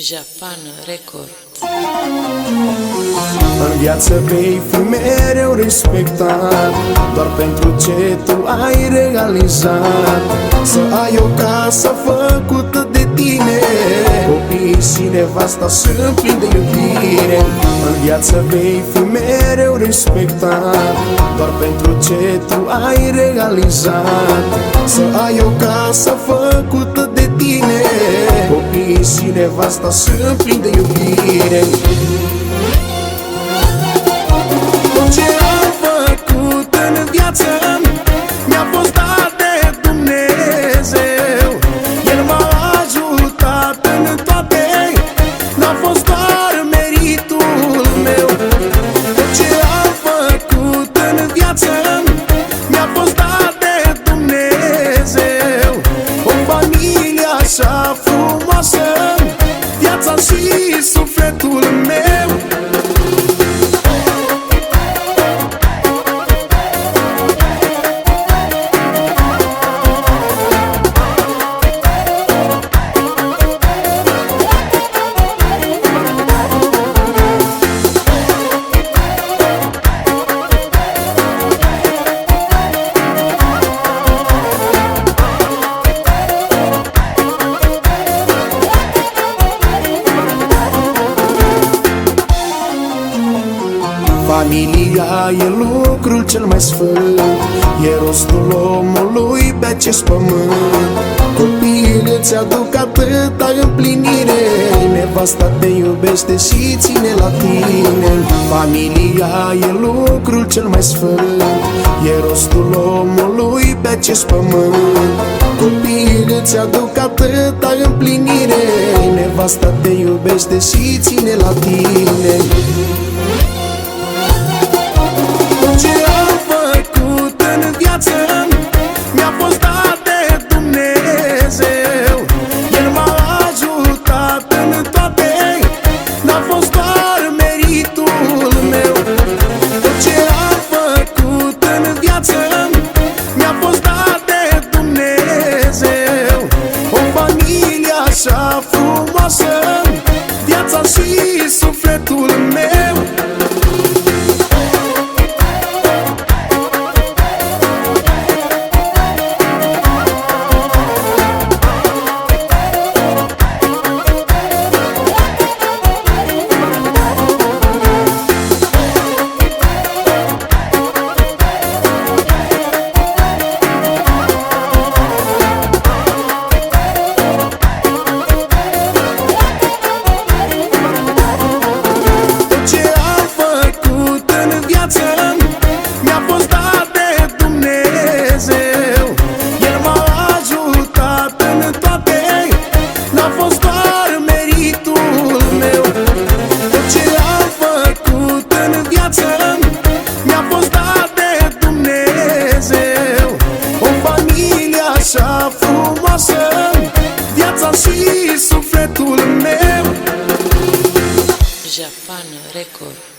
Japan Record. În viață vei fi mereu respectat. Doar pentru ce tu ai realizat. Să ai o casă făcută de tine. Copiii și nevasta sunt plini de iubire. În viață vei fi mereu respectat. Doar pentru ce tu ai realizat. Să ai o casă făcută de tine Copiii și nevasta sunt plini de iubire Viața și sufletul meu Familia e lucrul cel mai sfânt. E rostul omului pe acest pământ. Copiii îți aduc atâta împlinire. Nevasta te iubește și ține la tine. Familia e lucrul cel mai sfânt. E rostul omului pe acest pământ. Copiii îți aduc atâta împlinire. Nevasta te iubește și ține la tine așa frumoasă Viața și sufletul meu frumoasă Viața și sufletul meu. Japan Record